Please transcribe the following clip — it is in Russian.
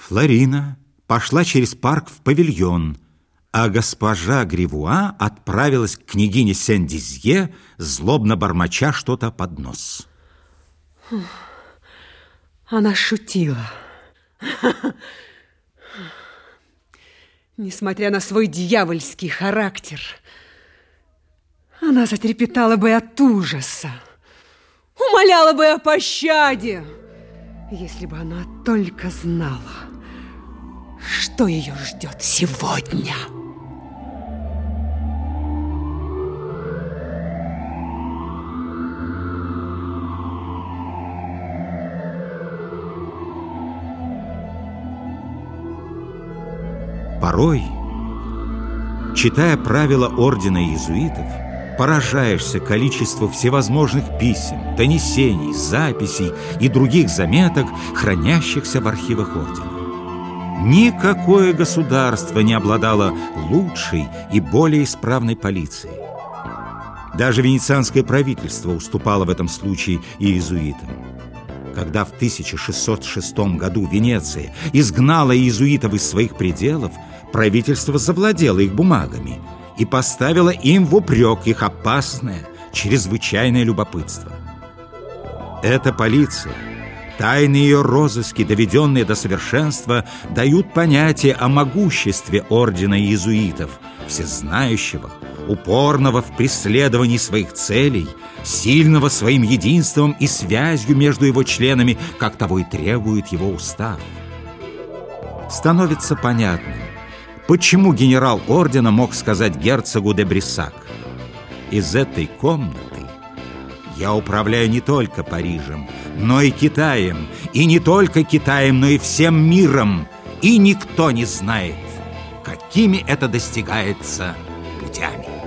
Флорина пошла через парк в павильон, а госпожа Гривуа отправилась к княгине Сен-Дизье, злобно бормоча что-то под нос. Она шутила. Несмотря на свой дьявольский характер, она затрепетала бы от ужаса, умоляла бы о пощаде, если бы она только знала, что ее ждет сегодня. Порой, читая правила ордена иезуитов, поражаешься количеству всевозможных писем, донесений, записей и других заметок, хранящихся в архивах ордена. Никакое государство не обладало лучшей и более исправной полицией. Даже венецианское правительство уступало в этом случае иезуитам. Когда в 1606 году Венеция изгнала иезуитов из своих пределов, правительство завладело их бумагами и поставило им в упрек их опасное, чрезвычайное любопытство. Эта полиция – Тайны ее розыски, доведенные до совершенства, дают понятие о могуществе ордена иезуитов, всезнающего, упорного в преследовании своих целей, сильного своим единством и связью между его членами, как того и требует его устав. Становится понятным, почему генерал ордена мог сказать герцогу де Брисак «Из этой комнаты я управляю не только Парижем, но и Китаем. И не только Китаем, но и всем миром. И никто не знает, какими это достигается путями.